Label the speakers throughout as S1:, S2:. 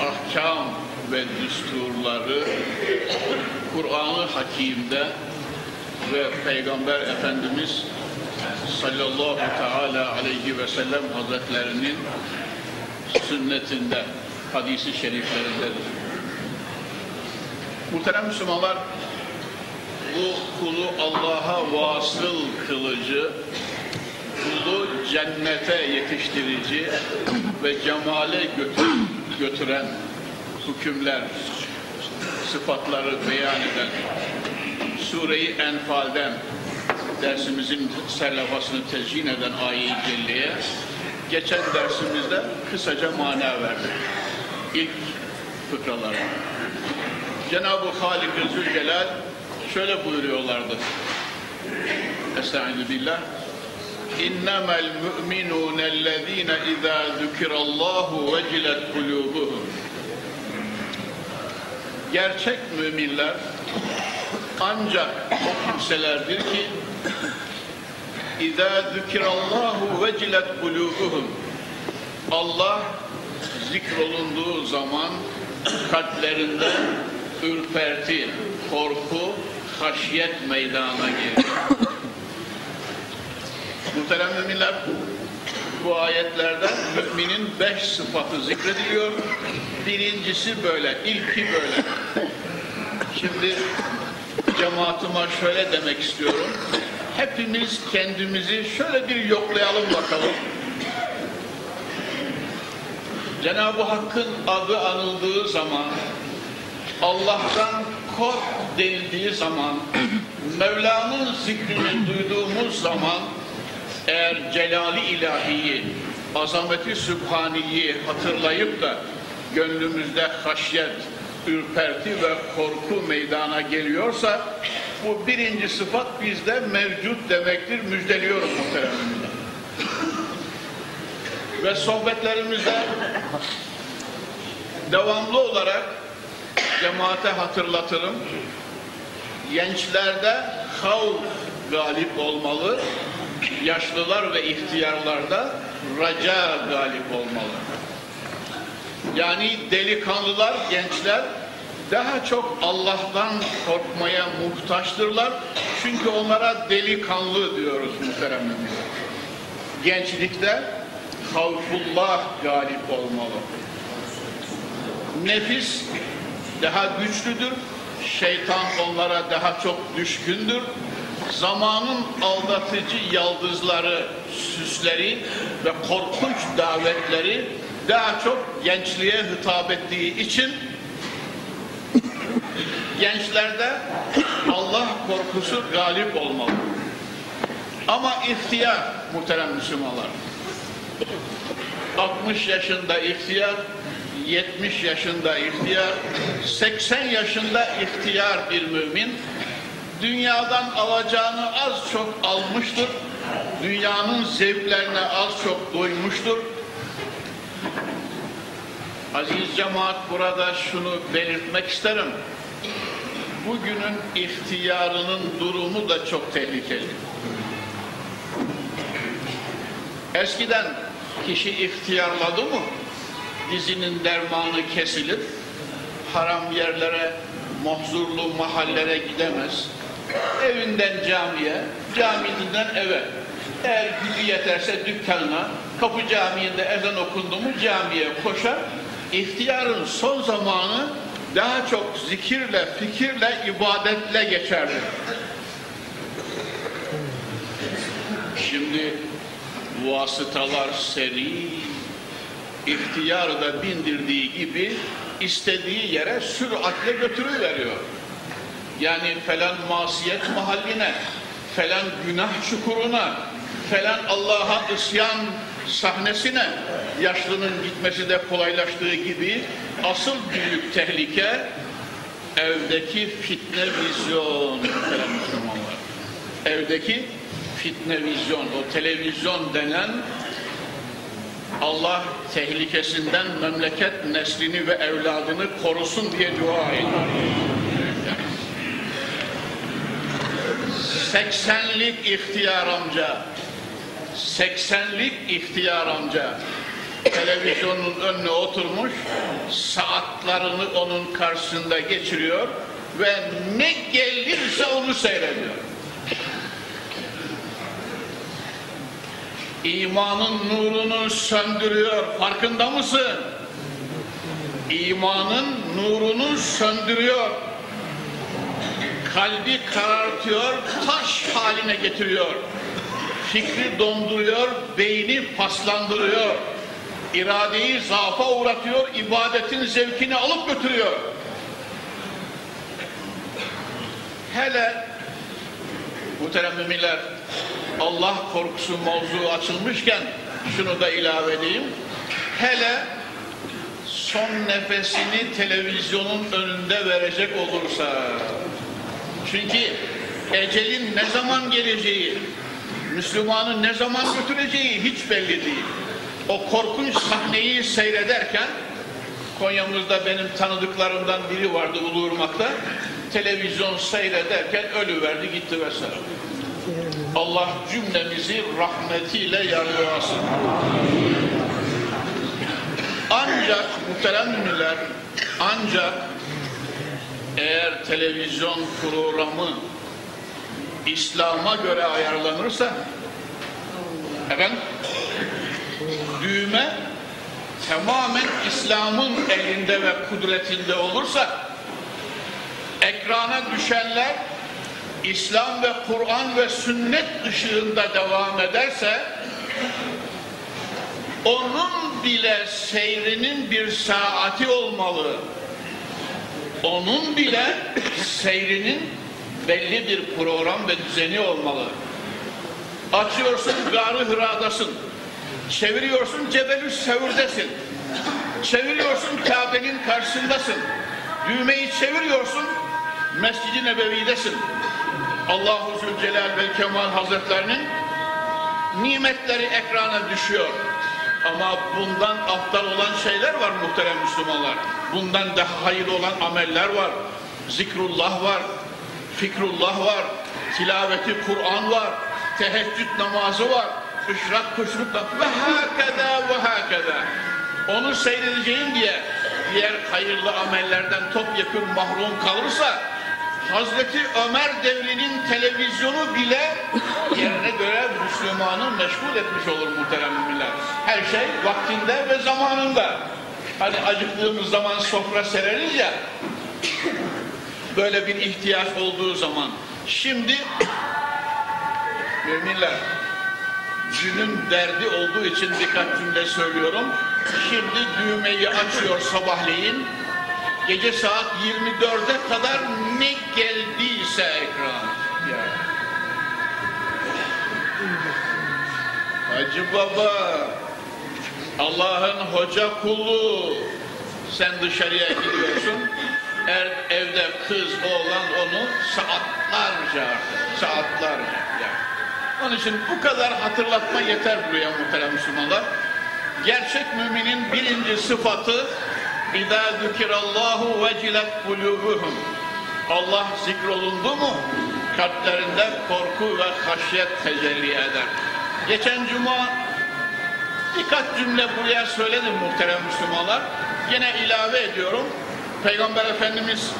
S1: ahkam ve düsturları Kur'an-ı Hakim'de ve Peygamber Efendimiz sallallahu teala aleyhi ve sellem hazretlerinin sünnetinde, hadisi şeriflerindedir. Muhterem Müslümanlar, bu kulu Allah'a vasıl kılıcı, kulu cennete yetiştirici ve cemale götür, götüren hükümler, sıfatları beyan eden Sure-i Enfal'den dersimizin serlafasını tezyin eden ayet-i celleye geçen dersimizde kısaca mana verdik. İlk fıkraları. Cenab-ı Halik-i Zülcelal şöyle buyuruyorlardı. Estaizu billah. İnnemel mu'minûnellezîne izâ zükirallâhu vecilet kulûbuhum. Gerçek müminler ancak o kimselerdir ki İzâ zükirallâhu vecilet kulûbuhum. Allah zikrolunduğu zaman kalplerinde ürperti, korku, haşyet meydana gelir. Muhterem müminler, bu ayetlerde müminin beş sıfatı zikrediliyor. Birincisi böyle, ilki böyle. Şimdi cemaatıma şöyle demek istiyorum. Hepimiz kendimizi şöyle bir yoklayalım bakalım. Cenab-ı Hakk'ın adı anıldığı zaman, Allah'tan kork denildiği zaman, Mevla'nın zikrini duyduğumuz zaman, eğer celali ilahiyi, azameti sübhaniyi hatırlayıp da gönlümüzde haşyet, ürperti ve korku meydana geliyorsa bu birinci sıfat bizde mevcut demektir. Müjdeliyorum muhteremimle. Ve sohbetlerimizde devamlı olarak cemaate hatırlatırım. Gençlerde havf galip olmalı, yaşlılar ve ihtiyarlarda raca galip olmalı. Yani delikanlılar, gençler daha çok Allah'tan korkmaya muhtaçtırlar. Çünkü onlara delikanlı diyoruz muhteremler. Gençlikte havfullah galip olmalı. Nefis daha güçlüdür. Şeytan onlara daha çok düşkündür. Zamanın aldatıcı yaldızları, süsleri ve korkunç davetleri daha çok gençliğe hitap ettiği için gençlerde Allah korkusu galip olmalı. Ama ihtiyar muhterem Müslümanlar. 60 yaşında ihtiyar, 70 yaşında ihtiyar, 80 yaşında ihtiyar bir mümin dünyadan alacağını az çok almıştır. Dünyanın zevklerine az çok doymuştur. Aziz cemaat burada şunu belirtmek isterim. Bugünün ihtiyarının durumu da çok tehlikeli. Eskiden kişi ihtiyarladı mı dizinin dermanı kesilir, haram yerlere, mahzurlu mahallere gidemez. Evinden camiye, camiden eve. Eğer gücü yeterse dükkanına, kapı camiinde ezan okundu mu camiye koşar. İhtiyarın son zamanı daha çok zikirle, fikirle, ibadetle geçerdi. Şimdi vasıtalar seri, ihtiyarı da bindirdiği gibi istediği yere süratle götürüveriyor. Yani falan masiyet mahalline, falan günah çukuruna, falan Allah'a isyan sahnesine yaşlının gitmesi de kolaylaştığı gibi asıl büyük tehlike evdeki fitne vizyon muhterem Müslümanlar. Evdeki fitne vizyon, o televizyon denen Allah tehlikesinden memleket neslini ve evladını korusun diye dua ediyor. 80'lik ihtiyar amca 80'lik ihtiyar amca televizyonun önüne oturmuş saatlerini onun karşısında geçiriyor ve ne gelirse onu seyrediyor. İmanın nurunu söndürüyor. Farkında mısın? İmanın nurunu söndürüyor. Kalbi karartıyor, taş haline getiriyor. Fikri donduruyor, beyni paslandırıyor. İradeyi zaafa uğratıyor, ibadetin zevkini alıp götürüyor. Hele muhterem müminler Allah korkusu mevzu açılmışken şunu da ilave edeyim. Hele son nefesini televizyonun önünde verecek olursa çünkü ecelin ne zaman geleceği Müslümanı ne zaman götüreceği hiç belli değil. O korkunç sahneyi seyrederken Konya'mızda benim tanıdıklarımdan biri vardı Uluırmak'ta. Televizyon seyrederken ölüverdi gitti vesaire. Allah cümlemizi rahmetiyle yargılasın. Ancak muhterem müminler, ancak eğer televizyon programı İslam'a göre ayarlanırsa efendim düğme tamamen İslam'ın elinde ve kudretinde olursa ekrana düşenler İslam ve Kur'an ve sünnet ışığında devam ederse onun bile seyrinin bir saati olmalı. Onun bile seyrinin belli bir program ve düzeni olmalı. Açıyorsun Garı Hıra'dasın. Çeviriyorsun Cebelü Sevür'desin. Çeviriyorsun Kabe'nin karşısındasın. Düğmeyi çeviriyorsun Mescid-i Nebevi'desin. Allahu Zülcelal ve Kemal Hazretlerinin nimetleri ekrana düşüyor. Ama bundan aptal olan şeyler var muhterem Müslümanlar. Bundan daha hayırlı olan ameller var. Zikrullah var. Fikrullah var. Tilaveti Kur'an var. Teheccüd namazı var. Işrak kuşluk ve hakeda ve hakeda. Onu seyredeceğim diye diğer hayırlı amellerden topyekun mahrum kalırsa Hazreti Ömer devrinin televizyonu bile yerine göre Müslümanı meşgul etmiş olur muhterem müminler. Her şey vaktinde ve zamanında. Hani acıktığımız zaman sofra sereriz ya, böyle bir ihtiyaç olduğu zaman. Şimdi müminler, günün derdi olduğu için birkaç cümle söylüyorum. Şimdi düğmeyi açıyor sabahleyin, gece saat 24'e kadar ne geldiyse ekran. Hacı Baba, Allah'ın hoca kulu, sen dışarıya gidiyorsun, er, evde kız, oğlan onu saatlerce saatlerce. Ya. Onun için bu kadar hatırlatma yeter buraya muhterem Müslümanlar. Gerçek müminin birinci sıfatı İzâ zükirallahu vecilet kulûbuhum. Allah zikrolundu mu kalplerinde korku ve haşyet tecelli eder. Geçen cuma birkaç cümle buraya söyledim muhterem Müslümanlar. Yine ilave ediyorum. Peygamber Efendimiz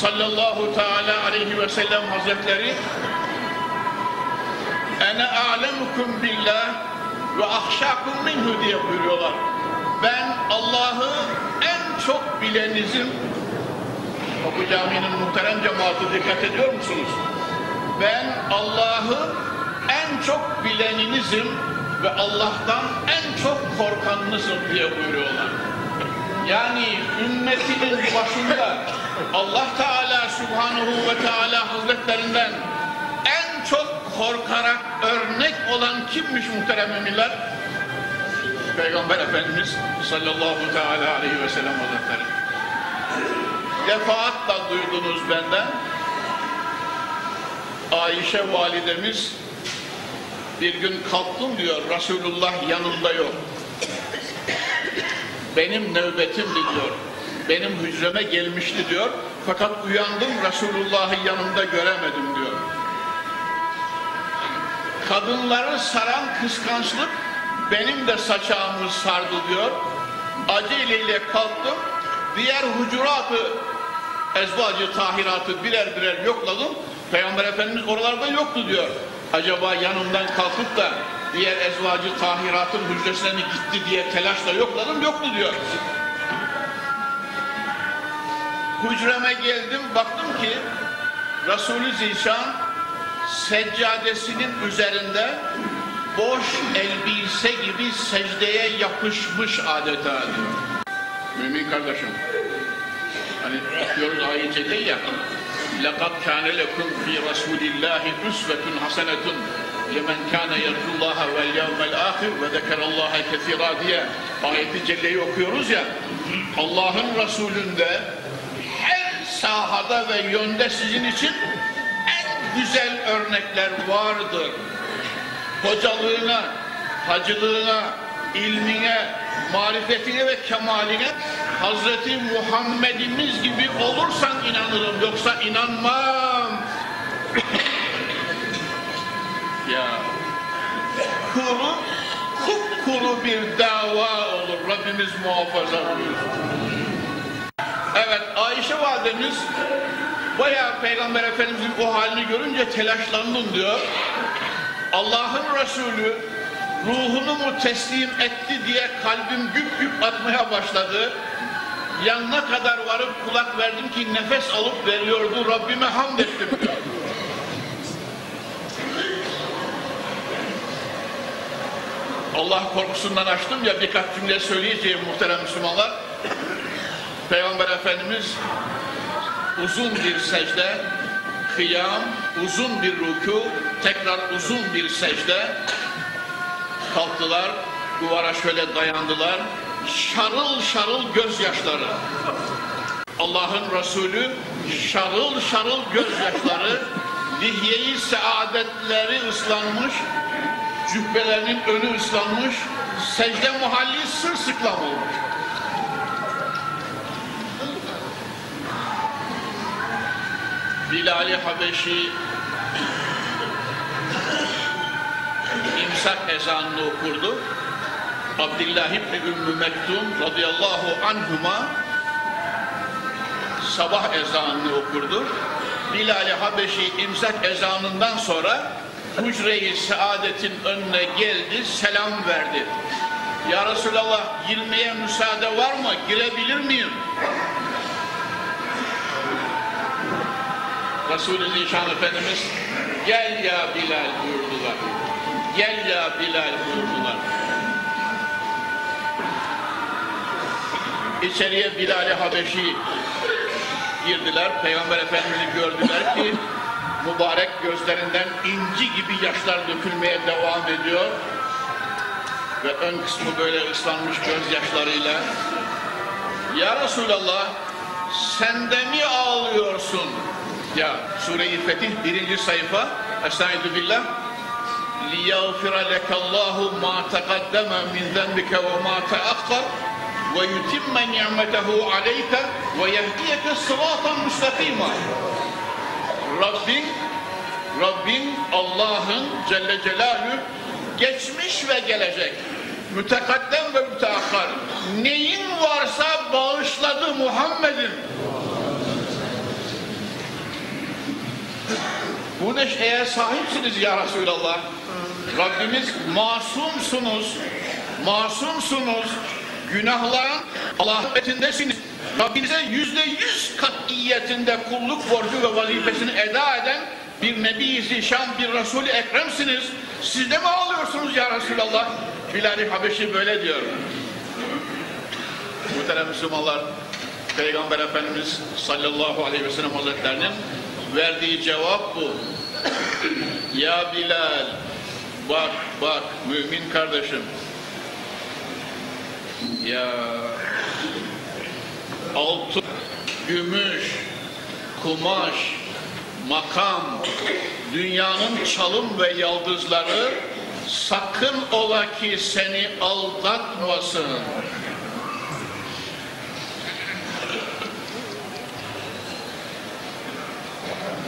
S1: sallallahu teala aleyhi ve sellem hazretleri ene a'lemukum billah ve ahşakum minhu diye buyuruyorlar. Ben Allah'ı en çok bilenizim. Kapı Camii'nin muhterem cemaati dikkat ediyor musunuz? Ben Allah'ı en çok bileninizim ve Allah'tan en çok korkanınızım diye buyuruyorlar. Yani ümmetinin başında Allah Teala Subhanahu ve Teala Hazretlerinden en çok korkarak örnek olan kimmiş muhterem emirler? Peygamber Efendimiz sallallahu teala aleyhi ve sellem Hazretleri. Defaatle duydunuz benden. Ayşe validemiz bir gün kalktım diyor Resulullah yanımda yok. Benim nöbetimdi diyor. Benim hücreme gelmişti diyor. Fakat uyandım Resulullah'ı yanımda göremedim diyor. Kadınları saran kıskançlık benim de saçağımı sardı diyor. Aceleyle kalktım. Diğer hucuratı, ezvacı tahiratı birer birer yokladım. Peygamber Efendimiz oralarda yoktu diyor. Acaba yanımdan kalkıp da diğer ezvacı tahiratın hücresine mi gitti diye telaşla yokladım. Yoktu diyor. Hücreme geldim baktım ki Resulü Zişan seccadesinin üzerinde boş elbise gibi secdeye yapışmış adeta diyor. Mümin kardeşim. Hani okuyoruz ayet ya. لَقَدْ كَانَ لَكُمْ فِي رَسُولِ اللّٰهِ اُسْوَةٌ حَسَنَةٌ لِمَنْ كَانَ يَرْجُ اللّٰهَ وَالْيَوْمَ الْآخِرِ وَذَكَرَ اللّٰهَ كَثِيرًا diye ayeti celleyi okuyoruz ya. Allah'ın Resulü'nde her sahada ve yönde sizin için en güzel örnekler vardır. Hocalığına, hacılığına, ilmine, marifetine ve kemaline Hazreti Muhammed'imiz gibi olursan inanırım yoksa inanmam. ya kuru kupkuru bir dava olur. Rabbimiz muhafaza buyursun. Evet Ayşe validemiz bayağı Peygamber Efendimizin o halini görünce telaşlandım diyor. Allah'ın Resulü ruhunu mu teslim etti diye kalbim güp güp atmaya başladı. Yanına kadar varıp kulak verdim ki nefes alıp veriyordu. Rabbime hamd ettim. Allah korkusundan açtım ya birkaç cümle söyleyeceğim muhterem Müslümanlar. Peygamber Efendimiz uzun bir secde, kıyam, uzun bir ruku, tekrar uzun bir secde kalktılar, duvara şöyle dayandılar. Şarıl şarıl gözyaşları. Allah'ın Resulü şarıl şarıl gözyaşları, lihyeyi saadetleri ıslanmış, cübbelerinin önü ıslanmış, secde muhalli sırsıklam olmuş. Bilal-i Habeşi imsak ezanını okurdu. Abdullah İbni Ümmü Mektum radıyallahu anhuma sabah ezanını okurdu. Bilal-i Habeşi imsak ezanından sonra hücre-i saadetin önüne geldi, selam verdi. Ya Resulallah girmeye müsaade var mı? Girebilir miyim? Resulü Zişan Efendimiz gel ya Bilal buyurdular. Gel ya Bilal buyurdular. İçeriye Bilal-i Habeşi girdiler. Peygamber Efendimiz'i gördüler ki mübarek gözlerinden inci gibi yaşlar dökülmeye devam ediyor. Ve ön kısmı böyle ıslanmış gözyaşlarıyla Ya Resulallah sen de mi ağlıyorsun? Ya Sure-i Fetih birinci sayfa Estaizu billah لِيَغْفِرَ لَكَ اللّٰهُ مَا تَقَدَّمَ مِنْ ذَنْبِكَ وَمَا تَأَخَّرْ ويتم نعمته عليك ويهديك صراطا müstakima. Rabbin, Rabbin Allah'ın Celle Celaluhu geçmiş ve gelecek, mütekaddem ve müteakkar, neyin varsa bağışladı Muhammed'in. Bu neşeye sahipsiniz ya Resulallah. Rabbimiz masumsunuz, masumsunuz, Günahların Allah'ın Rabbinize yüzde yüz katiyetinde kulluk borcu ve vazifesini eda eden bir Nebi-i Zişan, bir Resul-i Ekrem'siniz. Siz de mi ağlıyorsunuz ya Resulallah? Bilal-i Habeşi böyle diyor. Muhterem Müslümanlar, Peygamber Efendimiz sallallahu aleyhi ve sellem hazretlerinin verdiği cevap bu. Ya Bilal, bak bak mümin kardeşim. Ya altın, gümüş, kumaş, makam, dünyanın çalım ve yaldızları sakın ola ki seni aldatmasın.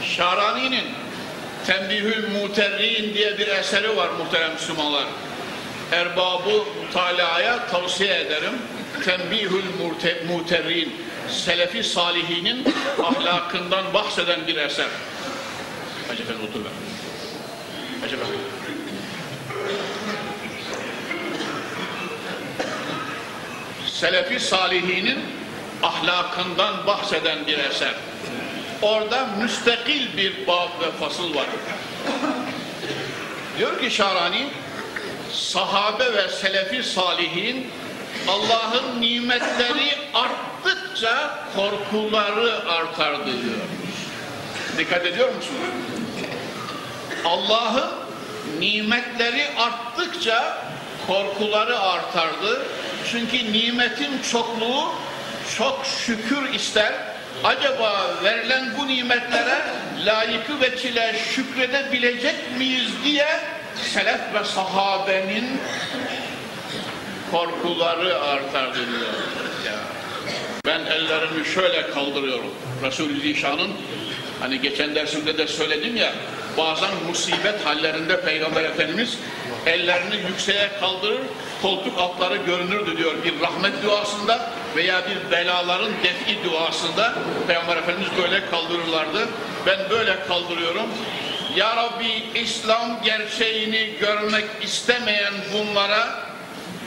S1: Şarani'nin Tembihül Muterrin diye bir eseri var muhterem Müslümanlar. Erbabı mutalaya tavsiye ederim. Tembihül Muterrin Selefi Salihinin ahlakından bahseden bir eser. Hacı Efendi otur be. Hacı Efendi. Selefi Salihinin ahlakından bahseden bir eser. Orada müstakil bir bab ve fasıl var. Diyor ki Şarani, sahabe ve selefi salihin Allah'ın nimetleri arttıkça korkuları artardı diyor. Dikkat ediyor musunuz? Allah'ın nimetleri arttıkça korkuları artardı. Çünkü nimetin çokluğu çok şükür ister. Acaba verilen bu nimetlere layıkı ve çile şükredebilecek miyiz diye selef ve sahabenin korkuları artar diyor. Ya. Ben ellerimi şöyle kaldırıyorum. Resul-i Zişan'ın hani geçen dersimde de söyledim ya bazen musibet hallerinde Peygamber Efendimiz ellerini yükseğe kaldırır koltuk altları görünürdü diyor bir rahmet duasında veya bir belaların defi duasında Peygamber Efendimiz böyle kaldırırlardı. Ben böyle kaldırıyorum. Ya Rabbi İslam gerçeğini görmek istemeyen bunlara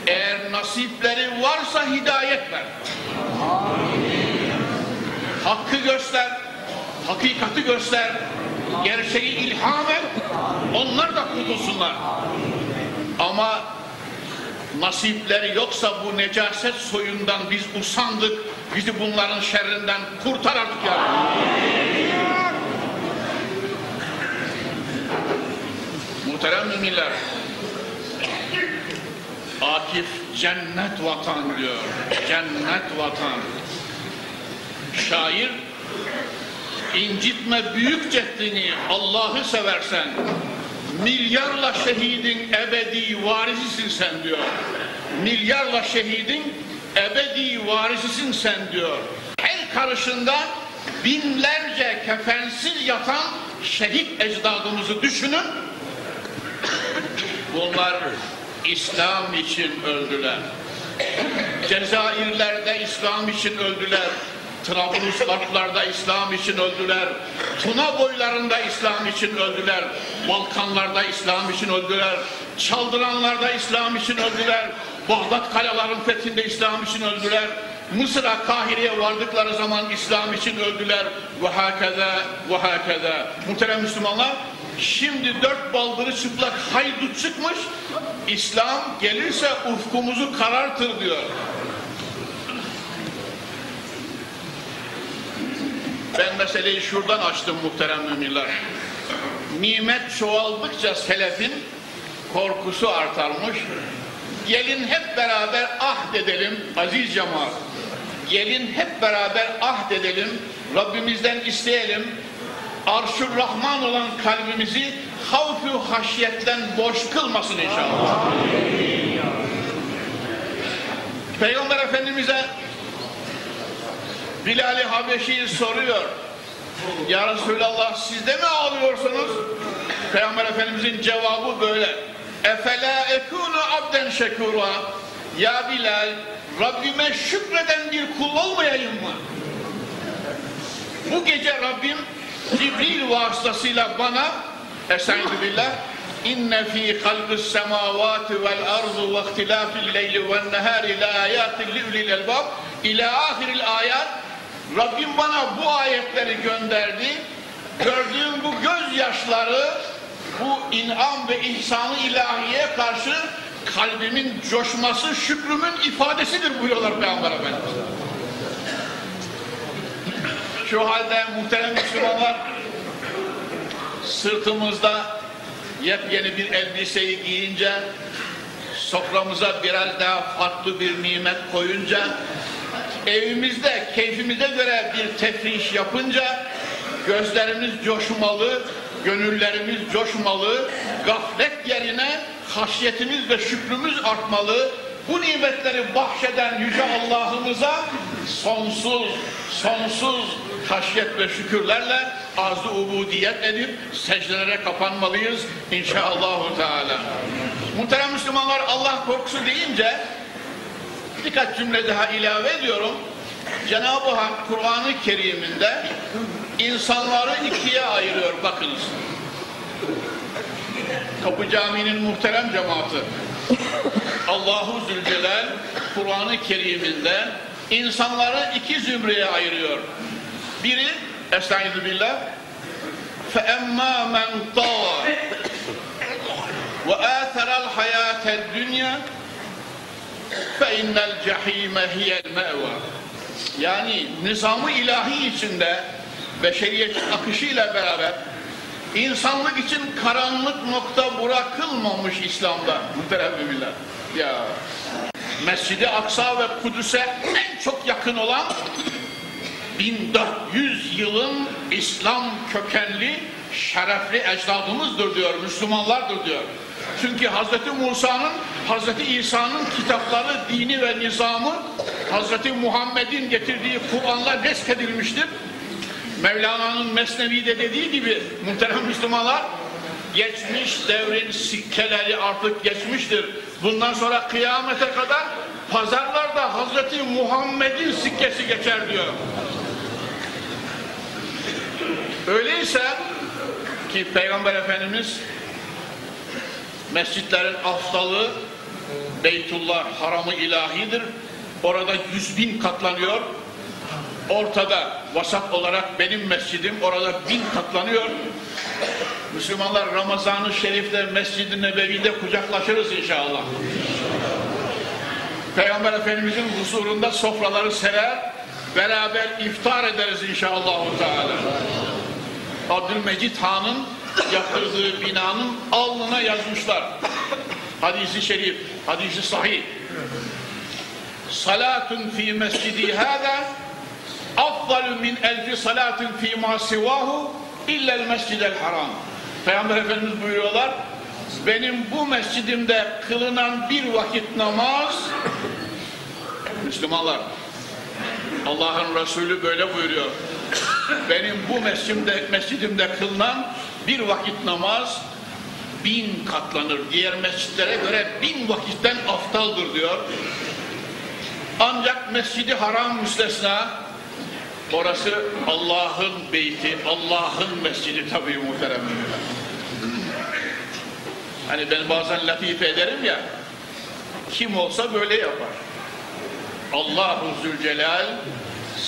S1: eğer nasipleri varsa hidayet ver. Hakkı göster, hakikati göster, gerçeği ilham et, onlar da kurtulsunlar. Ama nasipleri yoksa bu necaset soyundan biz usandık, bizi bunların şerrinden kurtar artık ya. Muhterem müminler, Akif cennet vatan diyor. Cennet vatan. Şair incitme büyük ceddini Allah'ı seversen milyarla şehidin ebedi varisisin sen diyor. Milyarla şehidin ebedi varisisin sen diyor. El karışında binlerce kefensiz yatan şehit ecdadımızı düşünün. Bunlar İslam için öldüler. Cezayirlerde İslam için öldüler. Trablusgarplarda İslam için öldüler. Tuna boylarında İslam için öldüler. Balkanlarda İslam için öldüler. Çaldıranlarda İslam için öldüler. Bağdat kaleların fethinde İslam için öldüler. Mısır'a, Kahire'ye vardıkları zaman İslam için öldüler. Ve hakeza, ve hakeza. Muhterem Müslümanlar, Şimdi dört baldırı çıplak haydut çıkmış, İslam gelirse ufkumuzu karartır diyor. Ben meseleyi şuradan açtım muhterem müminler. Nimet çoğaldıkça selefin korkusu artarmış. Gelin hep beraber ah dedelim aziz cemaat. Gelin hep beraber ah dedelim. Rabbimizden isteyelim arşur rahman olan kalbimizi havfu haşyetten boş kılmasın inşallah. Peygamber Efendimiz'e Bilal-i Habeşi soruyor. Ya Resulallah siz de mi ağlıyorsunuz? Peygamber Efendimiz'in cevabı böyle. Efela ekunu abden şekura. Ya Bilal Rabbime şükreden bir kul olmayayım mı? Bu gece Rabbim Cibril vasıtasıyla bana Estaizu billah İnne fî halqis semâvâti vel ardu ve ihtilâfil leyli ven nehâri la âyâtin li ulil elbâb ila ahiril ayat Rabbim bana bu ayetleri gönderdi. Gördüğüm bu gözyaşları bu inam ve ihsanı ilahiye karşı kalbimin coşması şükrümün ifadesidir buyuruyorlar Peygamber Efendimiz. Şu halde muhterem Müslümanlar sırtımızda yepyeni bir elbiseyi giyince soframıza biraz daha farklı bir nimet koyunca evimizde keyfimize göre bir tefriş yapınca gözlerimiz coşmalı, gönüllerimiz coşmalı, gaflet yerine haşyetimiz ve şükrümüz artmalı. Bu nimetleri bahşeden Yüce Allah'ımıza sonsuz, sonsuz haşyet ve şükürlerle arzu ubudiyet edip secdelere kapanmalıyız inşallahü teala. Muhterem Müslümanlar Allah korkusu deyince birkaç cümle daha ilave ediyorum. Cenab-ı Hak Kur'an-ı Kerim'inde insanları ikiye ayırıyor bakınız. Kapı Camii'nin muhterem cemaati Allahu Zülcelal Kur'an-ı Kerim'inde insanları iki zümreye ayırıyor. Biri Estaizu billah فَاَمَّا مَنْ طَوَى وَآثَرَ الْحَيَاةَ الدُّنْيَا فَاِنَّ الْجَح۪يمَ هِيَ الْمَأْوَى Yani nizamı ilahi içinde beşeriyetin akışıyla beraber insanlık için karanlık nokta bırakılmamış İslam'da muhterem müminler. Ya Mescid-i Aksa ve Kudüs'e en çok yakın olan 1400 yılın İslam kökenli şerefli ecdadımızdır diyor, Müslümanlardır diyor. Çünkü Hz. Musa'nın, Hz. İsa'nın kitapları, dini ve nizamı Hz. Muhammed'in getirdiği Kur'an'la neskedilmiştir. Mevlana'nın Mesnevi'de dediği gibi muhterem Müslümanlar geçmiş devrin sikkeleri artık geçmiştir. Bundan sonra kıyamete kadar pazarlarda Hz. Muhammed'in sikkesi geçer diyor. Öyleyse ki Peygamber Efendimiz mescitlerin aftalı Beytullah haramı ilahidir. Orada yüz bin katlanıyor. Ortada vasat olarak benim mescidim orada bin katlanıyor. Müslümanlar Ramazan-ı Şerif'te Mescid-i Nebevi'de kucaklaşırız inşallah. Peygamber Efendimizin huzurunda sofraları serer, beraber iftar ederiz inşallah. Abdülmecid Han'ın yaptırdığı binanın alnına yazmışlar. Hadisi şerif, hadisi sahih. Salatun fi mescidi hâdâ afdalu min elfi salatin fi ma sivahu illel mescidel haram. Peygamber Efendimiz buyuruyorlar benim bu mescidimde kılınan bir vakit namaz Müslümanlar Allah'ın Resulü böyle buyuruyor benim bu mescidimde, mescidimde kılınan bir vakit namaz bin katlanır. Diğer mescitlere göre bin vakitten aftaldır diyor. Ancak mescidi haram müstesna orası Allah'ın beyti, Allah'ın mescidi tabii muhterem. Hani ben bazen latife ederim ya kim olsa böyle yapar. Allahu Zülcelal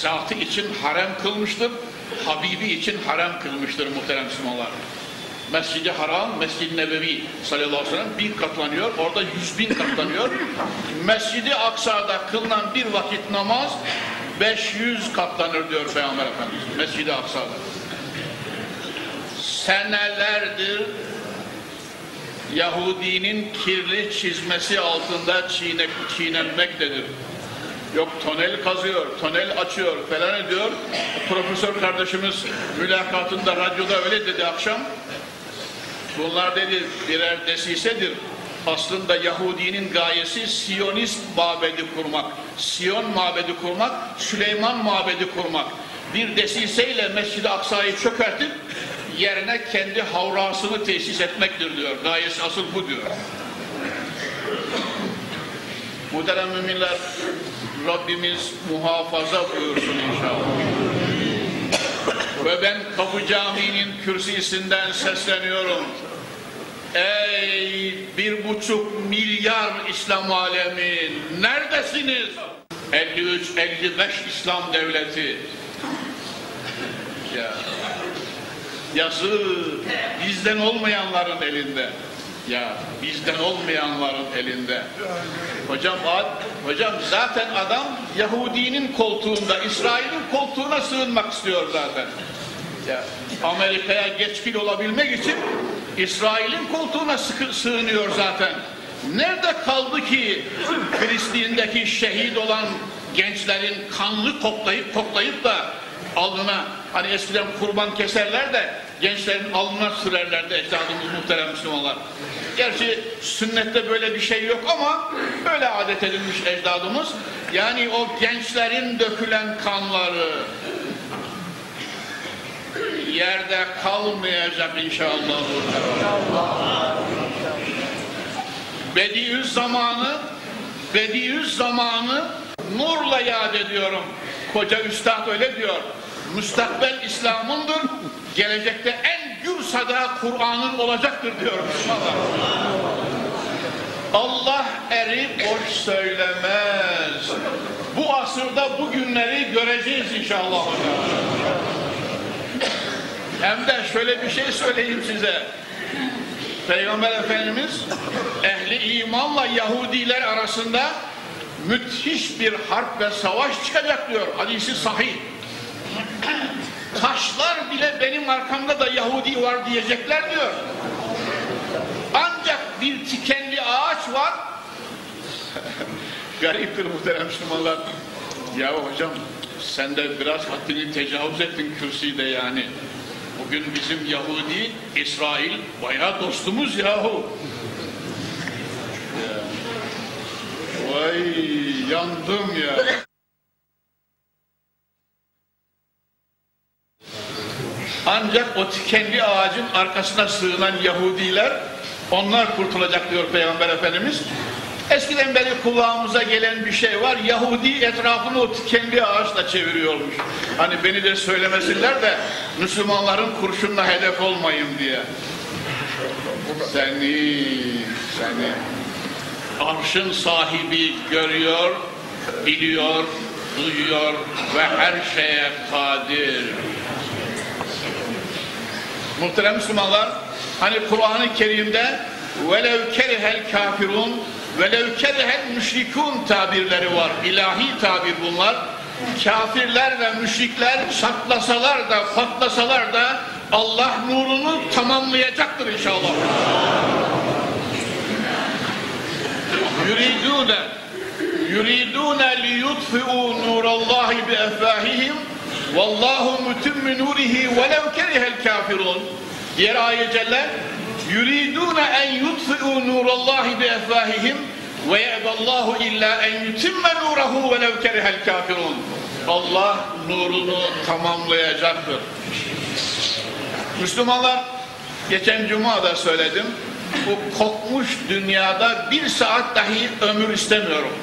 S1: zatı için harem kılmıştır. Habibi için harem kılmıştır muhterem Müslümanlar. Mescidi Haram, Mescid-i Nebevi sallallahu aleyhi ve sellem bin katlanıyor. Orada yüz bin katlanıyor. Mescidi Aksa'da kılınan bir vakit namaz 500 katlanır diyor Peygamber Efendimiz. Mescid-i Aksa'da. Senelerdir Yahudinin kirli çizmesi altında çiğne, çiğnenmektedir. Yok tonel kazıyor, tonel açıyor falan ediyor. Profesör kardeşimiz mülakatında radyoda öyle dedi akşam. Bunlar dedi birer desisedir. Aslında Yahudinin gayesi Siyonist mabedi kurmak. Siyon mabedi kurmak, Süleyman mabedi kurmak. Bir desiseyle Mescid-i Aksa'yı çökertip yerine kendi havrasını tesis etmektir diyor. Gayesi asıl bu diyor. Muhterem müminler, Rabbimiz muhafaza buyursun inşallah. Ve ben Kapı Camii'nin kürsüsünden sesleniyorum. Ey bir buçuk milyar İslam alemi neredesiniz? 53-55 İslam devleti. Ya. Yazı bizden olmayanların elinde. Ya bizden olmayanların elinde. Hocam hocam zaten adam Yahudinin koltuğunda, İsrail'in koltuğuna sığınmak istiyor zaten. Ya Amerika'ya geçkil olabilmek için İsrail'in koltuğuna sıkı, sığınıyor zaten. Nerede kaldı ki Filistin'deki şehit olan gençlerin kanlı koklayıp koklayıp da alnına hani eskiden kurban keserler de gençlerin alnına sürerlerdi ecdadımız muhterem Müslümanlar. Gerçi sünnette böyle bir şey yok ama böyle adet edilmiş ecdadımız. Yani o gençlerin dökülen kanları yerde kalmayacak inşallah. Bediüz zamanı Bediüz zamanı nurla yad ediyorum. Koca üstad öyle diyor. Müstakbel İslam'ındır. Gelecekte en gür sada Kur'an'ın olacaktır diyor Müslümanlar. Allah eri boş söylemez. Bu asırda bu günleri göreceğiz inşallah. Hem de şöyle bir şey söyleyeyim size. Peygamber Efendimiz ehli imanla Yahudiler arasında müthiş bir harp ve savaş çıkacak diyor. Hadisi sahih. Taşlar bile benim arkamda da Yahudi var diyecekler diyor. Ancak bir tikenli ağaç var. Gariptir muhterem Müslümanlar. Ya hocam sen de biraz haddini tecavüz ettin kürsüde yani. Bugün bizim Yahudi, İsrail bayağı dostumuz yahu. Ya. Vay yandım ya. Ancak o tikenli ağacın arkasına sığınan Yahudiler onlar kurtulacak diyor Peygamber Efendimiz. Eskiden beri kulağımıza gelen bir şey var. Yahudi etrafını o tikenli ağaçla çeviriyormuş. Hani beni de söylemesinler de Müslümanların kurşunla hedef olmayayım diye. Seni, seni arşın sahibi görüyor, biliyor, duyuyor ve her şeye kadir. Muhterem Müslümanlar, hani Kur'an-ı Kerim'de velev kerihel kafirun velev kerihel müşrikun tabirleri var. İlahi tabir bunlar. Kafirler ve müşrikler çatlasalar da patlasalar da Allah nurunu tamamlayacaktır inşallah. Yuridune yuridune liyutfi'u nurallahi bi efvahihim Vallahu mutimmi nurihi velev kerihel kafirun. Diğer ayet celle yuridune en yutfi'u nurallahi bi efvahihim ve ye'ballahu illa en yutimme nurahu velev kerihel kafirun. Allah nurunu tamamlayacaktır. Müslümanlar geçen cuma da söyledim. Bu kokmuş dünyada bir saat dahi ömür istemiyorum.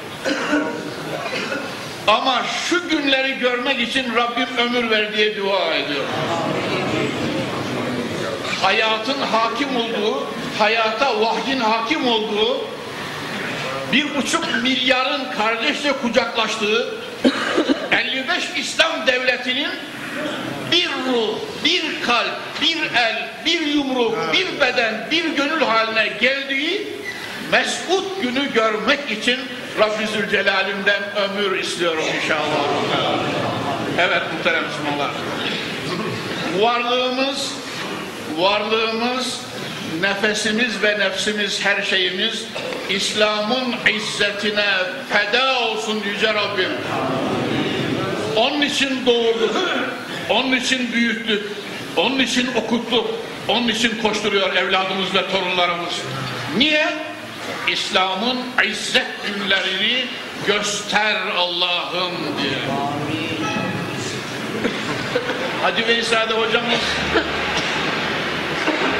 S1: Ama şu günleri görmek için Rabbim ömür ver diye dua ediyor. Hayatın hakim olduğu, hayata vahyin hakim olduğu, bir buçuk milyarın kardeşle kucaklaştığı 55 İslam devletinin bir ruh, bir kalp, bir el, bir yumruk, bir beden, bir gönül haline geldiği mesut günü görmek için Rabbi Zülcelal'imden ömür istiyorum inşallah. Evet muhterem Müslümanlar. Varlığımız, varlığımız, nefesimiz ve nefsimiz, her şeyimiz İslam'ın izzetine feda olsun Yüce Rabbim. Onun için doğurduk, onun için büyüttük, onun için okuttuk, onun için koşturuyor evladımız ve torunlarımız. Niye? İslam'ın izzet günlerini göster Allah'ım diye. Hacı Veysade hocamız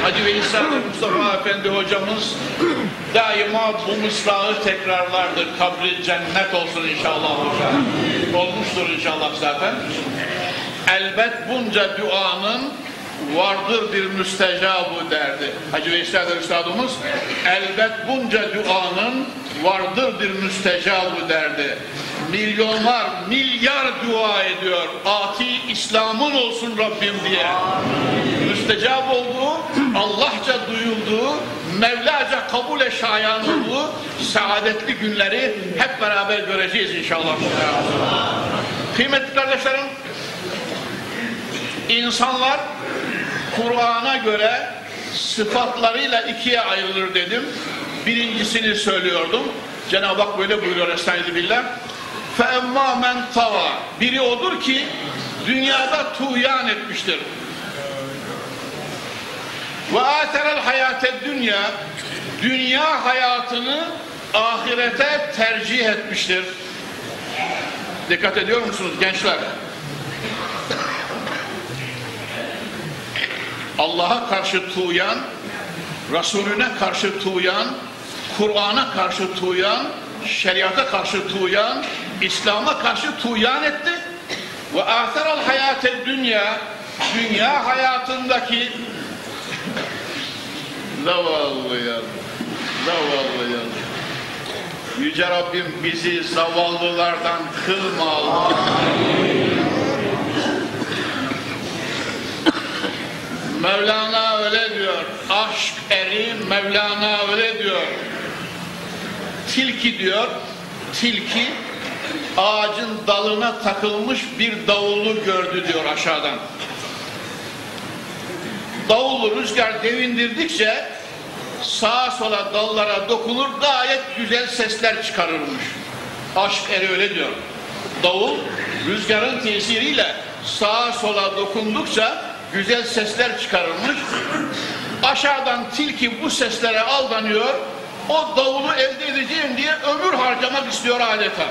S1: Hacı Veysade Mustafa Efendi hocamız daima bu mısrağı tekrarlardır. Kabri cennet olsun inşallah hocam. Olmuştur inşallah zaten. elbet bunca duanın vardır bir müstecabı derdi. Hacı Veysel Üstadımız elbet bunca duanın vardır bir müstecabı derdi. Milyonlar, milyar dua ediyor. Ati İslam'ın olsun Rabbim diye. Müstecab olduğu, Allahça duyulduğu, Mevlaca kabule şayan olduğu saadetli günleri hep beraber göreceğiz inşallah. Kıymetli kardeşlerim, insanlar Kur'an'a göre sıfatlarıyla ikiye ayrılır dedim. Birincisini söylüyordum. Cenab-ı Hak böyle buyuruyor Estaizu Billah. فَاَمَّا مَنْ tava. Biri odur ki dünyada tuğyan etmiştir. Ve aterel hayate dünya dünya hayatını ahirete tercih etmiştir. Dikkat ediyor musunuz gençler? Allah'a karşı tuğyan, Resulüne karşı tuğyan, Kur'an'a karşı tuğyan, şeriata karşı tuğyan, İslam'a karşı tuğyan etti. Ve ahteral hayate dünya, dünya hayatındaki zavallı ya, zavallı ya. Yüce Rabbim bizi zavallılardan kılma Allah. Mevlana öyle diyor. Aşk eri Mevlana öyle diyor. Tilki diyor. Tilki ağacın dalına takılmış bir davulu gördü diyor aşağıdan. Davulu rüzgar devindirdikçe sağa sola dallara dokunur gayet güzel sesler çıkarırmış. Aşk eri öyle diyor. Davul rüzgarın tesiriyle sağa sola dokundukça güzel sesler çıkarılmış. Aşağıdan tilki bu seslere aldanıyor. O davulu elde edeceğim diye ömür harcamak istiyor adeta.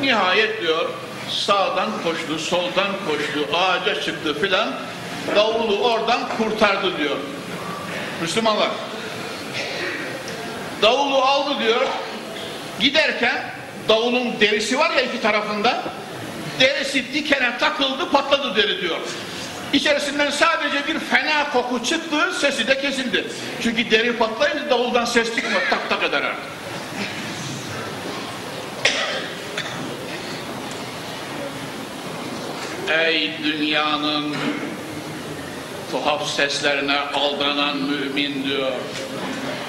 S1: Nihayet diyor sağdan koştu, soldan koştu, ağaca çıktı filan. Davulu oradan kurtardı diyor. Müslümanlar. Davulu aldı diyor. Giderken davulun derisi var ya iki tarafında derisi dikene takıldı patladı deri diyor. İçerisinden sadece bir fena koku çıktı, sesi de kesildi. Çünkü deri patlayınca davuldan ses çıkmıyor, tak tak eder artık. Ey dünyanın tuhaf seslerine aldanan mümin diyor.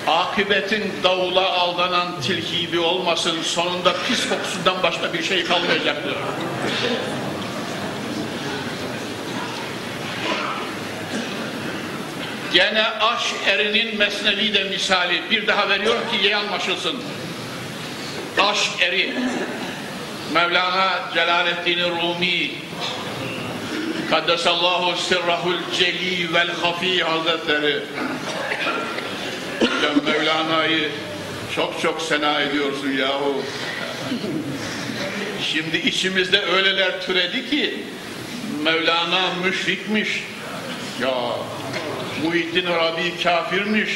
S1: Akıbetin davula aldanan tilki gibi olmasın, sonunda pis kokusundan başka bir şey kalmayacak diyor. Gene aşk erinin mesnevi de misali. Bir daha veriyorum ki iyi anlaşılsın. Aşk eri. Mevlana Celaleddin Rumi Kaddesallahu sirrahul celi vel hafi hazretleri Sen Mevlana'yı çok çok sena ediyorsun yahu. Şimdi içimizde öyleler türedi ki Mevlana müşrikmiş. Ya Muhittin Arabi kafirmiş.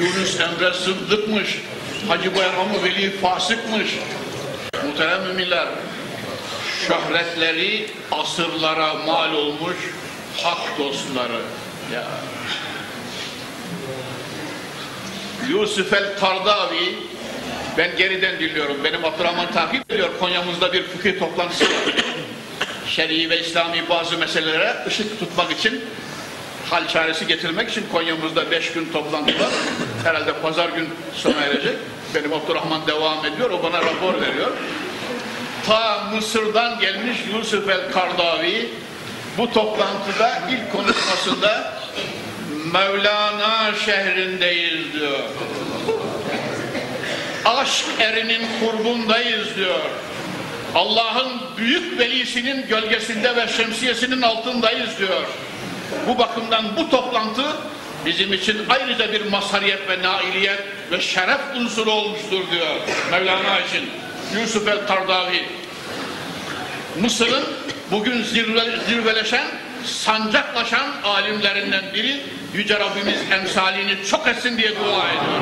S1: Yunus Emre sıddıkmış. Hacı Bayram Veli fasıkmış. Muhterem müminler, şöhretleri asırlara mal olmuş hak dostları. Ya. Yusuf el Kardavi ben geriden dinliyorum. Benim Abdurrahman takip ediyor. Konya'mızda bir fıkıh toplantısı var. Şer'i ve İslami bazı meselelere ışık tutmak için hal çaresi getirmek için Konya'mızda beş gün toplantı var. Herhalde pazar gün sona erecek. Benim Abdurrahman devam ediyor. O bana rapor veriyor. Ta Mısır'dan gelmiş Yusuf el Kardavi bu toplantıda ilk konuşmasında Mevlana şehrindeyiz diyor. Aşk erinin kurbundayız diyor. Allah'ın büyük velisinin gölgesinde ve şemsiyesinin altındayız diyor. Bu bakımdan bu toplantı bizim için ayrıca bir mazhariyet ve nailiyet ve şeref unsuru olmuştur diyor Mevlana için. Yusuf el Kardavi. Mısır'ın bugün zirve, zirveleşen, sancaklaşan alimlerinden biri Yüce Rabbimiz emsalini çok etsin diye dua ediyor.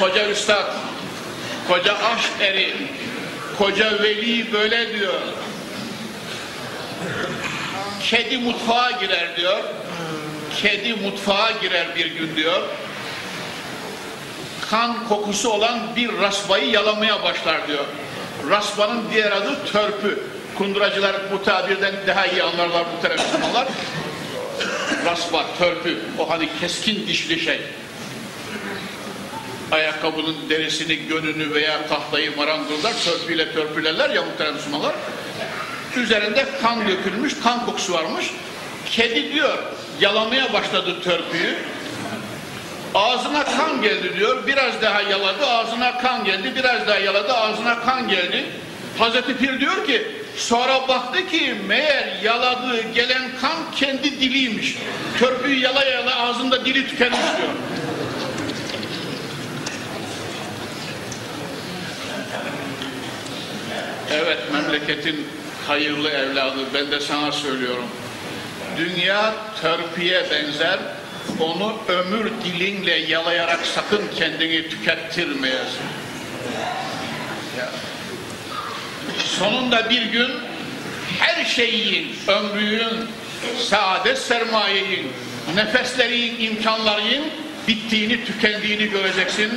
S1: Koca Üstad, koca aşk eri, koca veli böyle diyor. Kedi mutfağa girer diyor. Kedi mutfağa girer bir gün diyor. Kan kokusu olan bir rasbayı yalamaya başlar diyor. Rasbanın diğer adı törpü. Kunduracılar bu tabirden daha iyi anlarlar bu Müslümanlar. Raspa, törpü, o hani keskin dişli şey. Ayakkabının derisini, gönünü veya tahtayı marangozlar törpüyle törpülerler ya muhterem Müslümanlar. Üzerinde kan dökülmüş, kan kokusu varmış. Kedi diyor, yalamaya başladı törpüyü. Ağzına kan geldi diyor, biraz daha yaladı, ağzına kan geldi, biraz daha yaladı, ağzına kan geldi. Hazreti Pir diyor ki, sonra baktı ki meğer yaladığı gelen kan kendi diliymiş. Törpüyü yala yala ağzında dili tükenmiş diyor. Evet memleketin hayırlı evladı ben de sana söylüyorum. Dünya törpüye benzer. Onu ömür dilinle yalayarak sakın kendini tükettirmeyesin. Ya. Sonunda bir gün her şeyin, ömrünün, saadet sermayeyin, nefeslerin, imkanların bittiğini, tükendiğini göreceksin.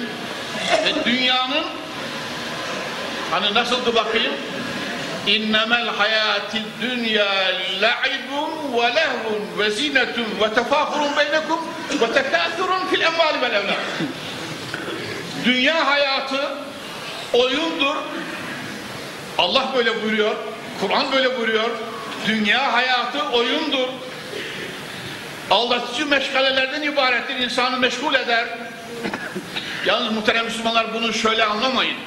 S1: Ve dünyanın Hani nasıldı bakayım? İnnemel hayati dünya la'ibun ve lehvun ve zinetun ve tefâkurun beynekum ve. Dünya hayatı oyundur. Allah böyle buyuruyor. Kur'an böyle buyuruyor. Dünya hayatı oyundur. Aldatıcı meşgalelerden ibarettir. insanı meşgul eder. Yalnız muhterem Müslümanlar bunu şöyle anlamayın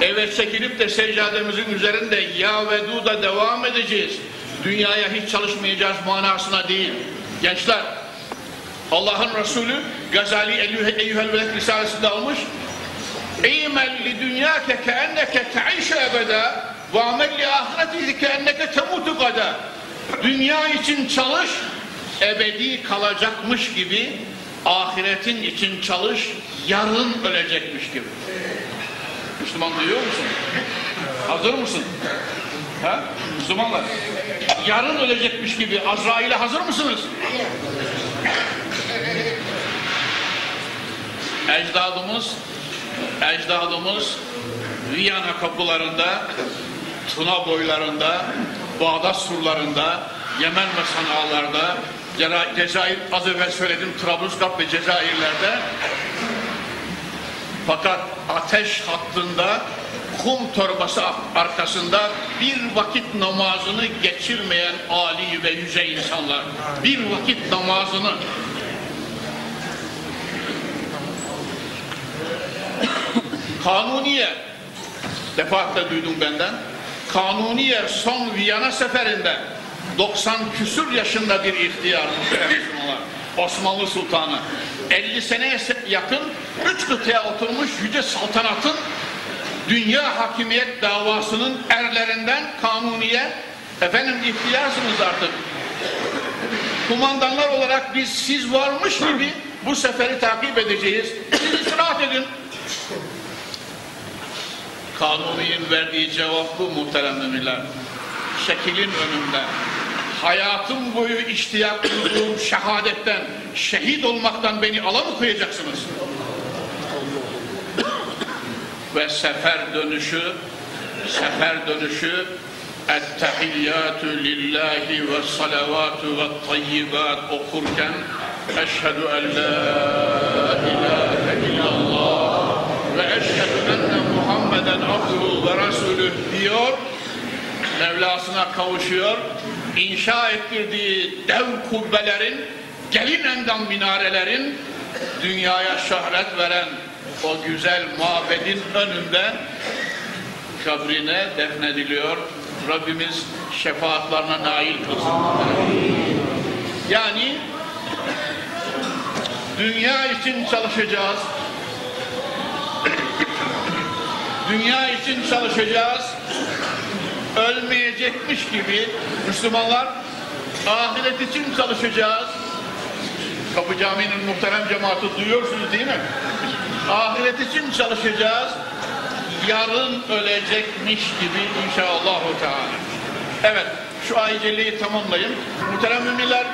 S1: eve çekilip de seccademizin üzerinde ya ve duda devam edeceğiz. Dünyaya hiç çalışmayacağız manasına değil. Gençler, Allah'ın Resulü Gazali Eyyühel Velek Risalesi'nde almış. Eymel li dünyake keenneke te'işe ebeda ve amel li ahireti keenneke temutu gada. Dünya için çalış, ebedi kalacakmış gibi ahiretin için çalış, yarın ölecekmiş gibi. Müslüman duyuyor musun? Hazır mısın? Ha? Müslümanlar. Yarın ölecekmiş gibi Azrail'e hazır mısınız? Ecdadımız ecdadımız Viyana kapılarında Tuna boylarında Bağdat surlarında Yemen ve sanalarda Cezayir az evvel söyledim Trablusgarp ve Cezayirlerde fakat ateş hattında kum torbası arkasında bir vakit namazını geçirmeyen âli ve yüce insanlar. Bir vakit namazını Kanuniye. Defaatle duydum benden. Kanuniye son Viyana seferinde 90 küsür yaşında bir ihtiyar Osmanlı Sultanı 50 seneye yakın üç kıtaya oturmuş yüce saltanatın dünya hakimiyet davasının erlerinden kanuniye efendim ihtiyarsınız artık. Kumandanlar olarak biz siz varmış gibi bu seferi takip edeceğiz. Siz istirahat edin kanuniyin verdiği cevap bu muhterem müminler şekilin önünde hayatım boyu iştiyak duyduğum şehadetten, şehit olmaktan beni alamıkoyacaksınız. Ve sefer dönüşü, sefer dönüşü Ettehiyyatü lillahi ve salavatu ve tayyibat okurken Eşhedü en la ilahe illallah ve eşhedü abduhu ve resulü diyor Mevlasına kavuşuyor inşa ettirdiği dev kubbelerin, gelin endam minarelerin dünyaya şöhret veren o güzel mabedin önünde kabrine defnediliyor. Rabbimiz şefaatlerine nail kılsın. Yani dünya için çalışacağız. Dünya için çalışacağız ölmeyecekmiş gibi Müslümanlar ahiret için çalışacağız. Kapı Camii'nin muhterem cemaati duyuyorsunuz değil mi? Ahiret için çalışacağız. yarın ölecekmiş gibi inşallah. Evet, şu ayet tamamlayayım. Muhterem müminler,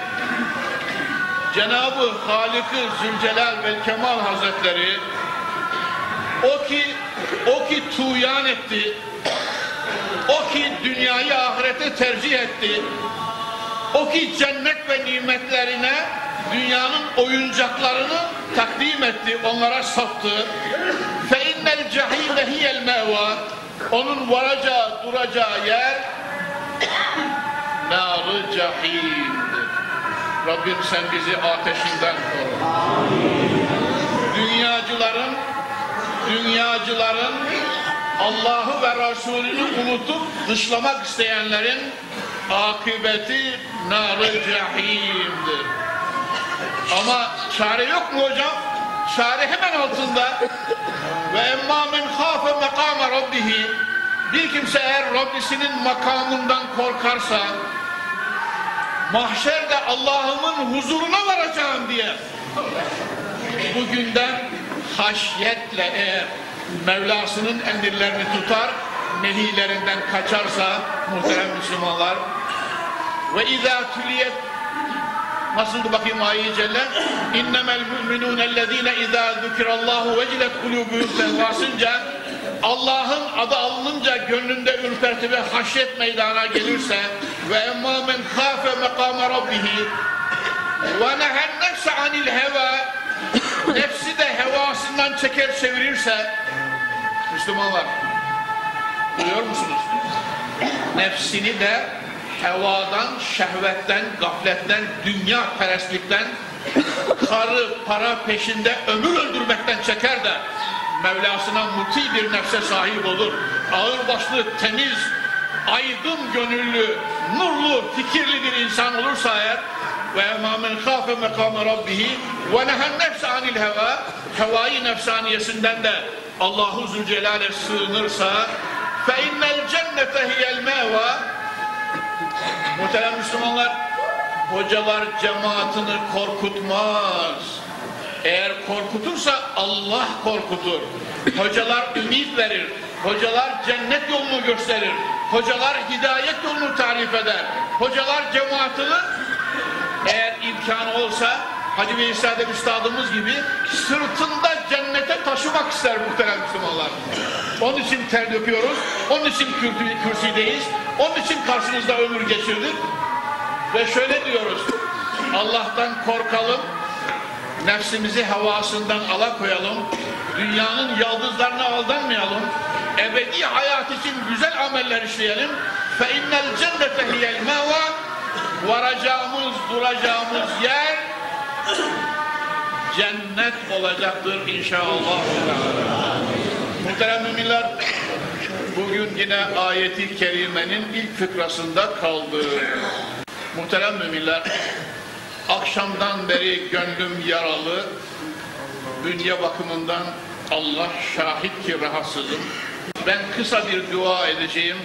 S1: Cenab-ı Halık-ı Zülcelal ve Kemal Hazretleri o ki o ki tuyan etti o ki dünyayı ahirete tercih etti o ki cennet ve nimetlerine dünyanın oyuncaklarını takdim etti onlara sattı. fe innel cehime hiyel meva onun varacağı duracağı yer nar-ı cehimdir Rabbim sen bizi ateşinden koru. dünyacıların dünyacıların Allah'ı ve Resulünü unutup dışlamak isteyenlerin akıbeti nar-ı cehimdir. Ama çare yok mu hocam? Çare hemen altında. Ve emma men khafe makama rabbihi bir kimse eğer Rabbisinin makamından korkarsa mahşerde Allah'ımın huzuruna varacağım diye bugünden haşyetle eğer Mevlasının emirlerini tutar, nehilerinden kaçarsa muhterem Müslümanlar ve izâ tüliyet nasıldı bakayım ayet celle? İnnemel müminûne ellezîne izâ zükirallâhu vecilet kulûbûhum tehvasınca Allah'ın adı alınınca gönlünde ürperti ve haşyet meydana gelirse ve emmâ men khâfe mekâme rabbihi ve nehen anil heva nefsi de hevasından çeker çevirirse Müslümanlar duyuyor musunuz? Nefsini de hevadan, şehvetten, gafletten, dünya perestlikten, karı, para peşinde ömür öldürmekten çeker de Mevlasına muti bir nefse sahip olur. Ağırbaşlı, temiz, aydın gönüllü, nurlu, fikirli bir insan olursa eğer ve ema men khafe mekame rabbihi ve nehen nefse anil heva. Hevai nefsaniyesinden de Allahu Zülcelal'e sığınırsa innel cennete hiyel meva. Muhterem Müslümanlar hocalar cemaatini korkutmaz. Eğer korkutursa Allah korkutur. Hocalar ümit verir. Hocalar cennet yolunu gösterir. Hocalar hidayet yolunu tarif eder. Hocalar cemaatini eğer imkanı olsa Hacı Veysel'de üstadımız gibi sırtında cennete taşımak ister muhterem Müslümanlar. Onun için ter döküyoruz, onun için kürsüdeyiz, onun için karşınızda ömür geçirdik. Ve şöyle diyoruz, Allah'tan korkalım, nefsimizi havasından alakoyalım, dünyanın yıldızlarına aldanmayalım, ebedi hayat için güzel ameller işleyelim. فَاِنَّ الْجَنَّةَ هِيَ الْمَوَى Varacağımız, duracağımız yer cennet olacaktır inşallah. Muhterem müminler, bugün yine ayeti kerimenin ilk fıkrasında kaldı. Muhterem müminler, akşamdan beri gönlüm yaralı, bünye bakımından Allah şahit ki rahatsızım. Ben kısa bir dua edeceğim.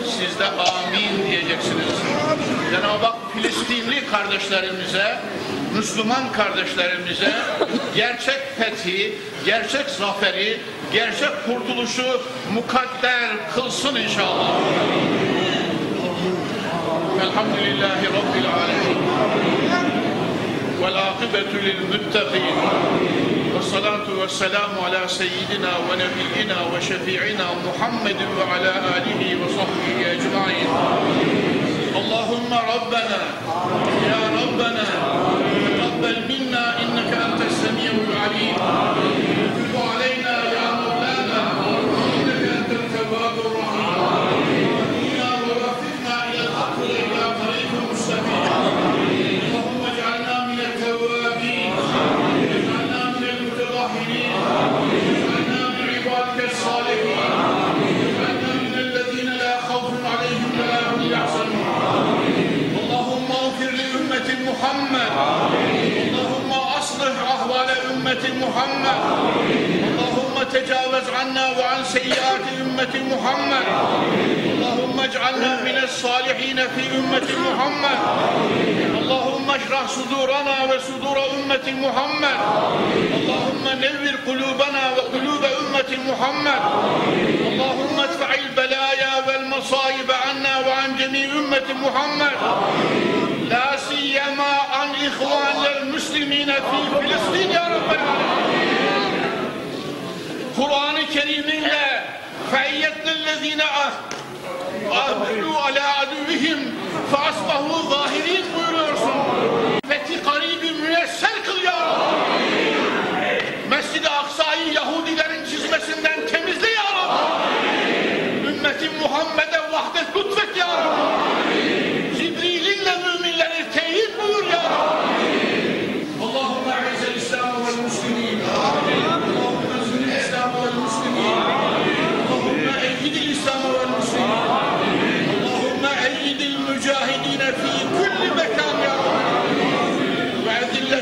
S1: Siz de amin diyeceksiniz. Cenab-ı Hak Filistinli kardeşlerimize, Müslüman kardeşlerimize gerçek fethi, gerçek zaferi, gerçek kurtuluşu mukadder kılsın inşallah. Elhamdülillahi Rabbil alemin. Vel akıbetü lil müttegin. والصلاة والسلام على سيدنا ونبينا وشفيعنا محمد وعلى آله وصحبه أجمعين اللهم ربنا يا ربنا تقبل منا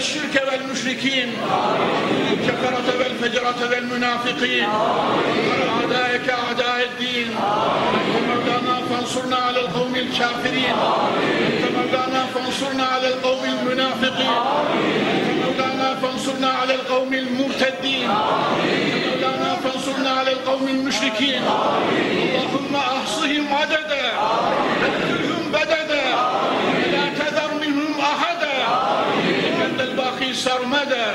S1: الشرك والمشركين الكفرة والفجرة والمنافقين. أعدائك أعداء الدين أنت مولانا فانصرنا على القوم الكافرين. أنت مولانا فانصرنا على القوم المنافقين. مولانا فانصرنا على القوم المرتدين. مولانا فانصرنا على القوم المشركين. اللهم أحصهم عددا. الباقي سرمدا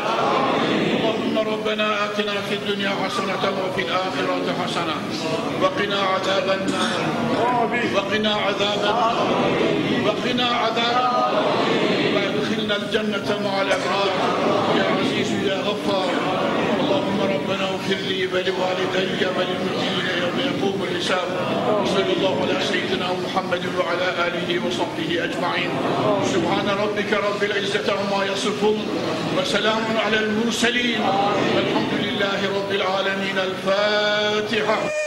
S1: اللهم ربنا آتنا في الدنيا حسنة وفي الآخرة حسنة. وقنا عذاب النار. وقنا عذاب النار. وقنا عذاب النار. وأدخلنا الجنة مع الأبرار. يا عزيز يا غفار. ربنا اغفر لي ولوالدي وللمؤمنين يوم يقوم الحساب. صلى الله على سيدنا محمد وعلى آله وصحبه أجمعين. سبحان ربك رب العزة عما يصفون وسلام على المرسلين. والحمد لله رب العالمين. الفاتحة.